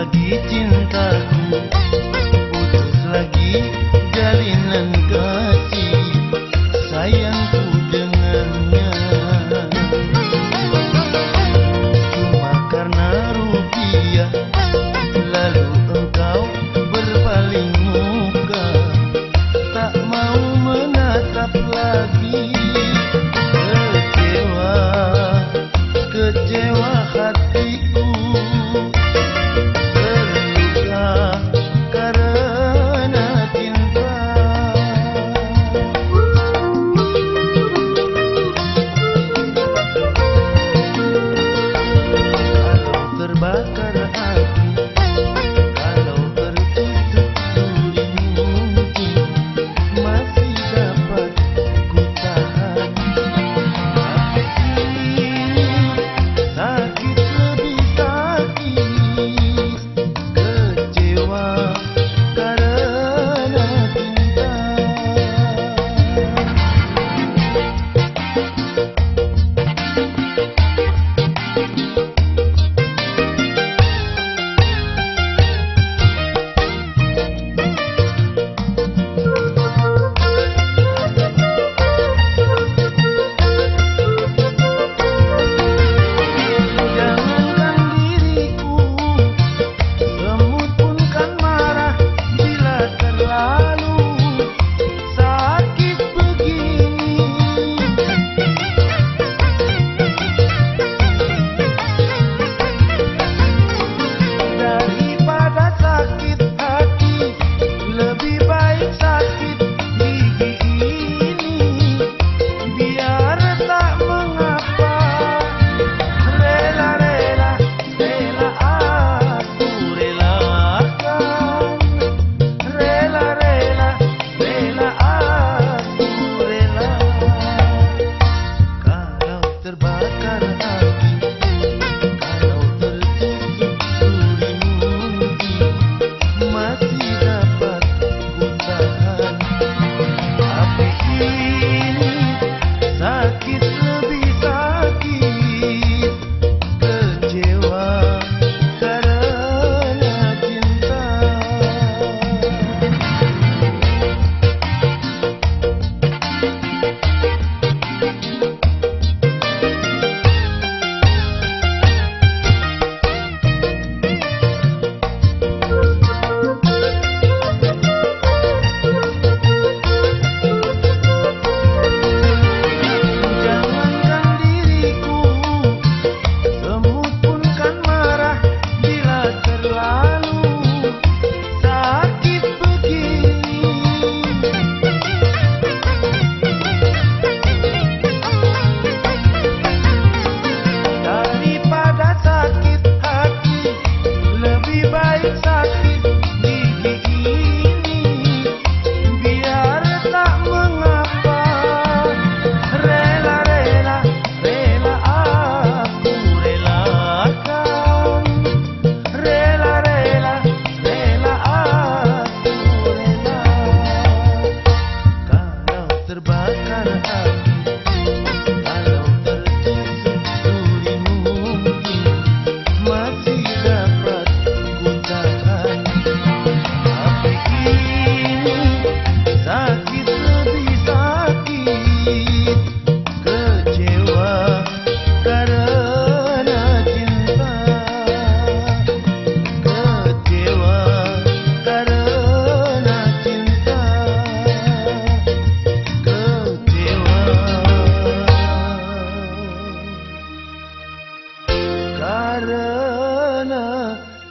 lagi cintaku. Putus lagi jalinan kasih. Sayangku dengannya. Cuma karena rupiah Lalu engkau berpaling muka. Tak mau menatap lagi.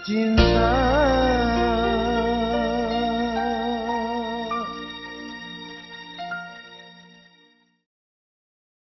you.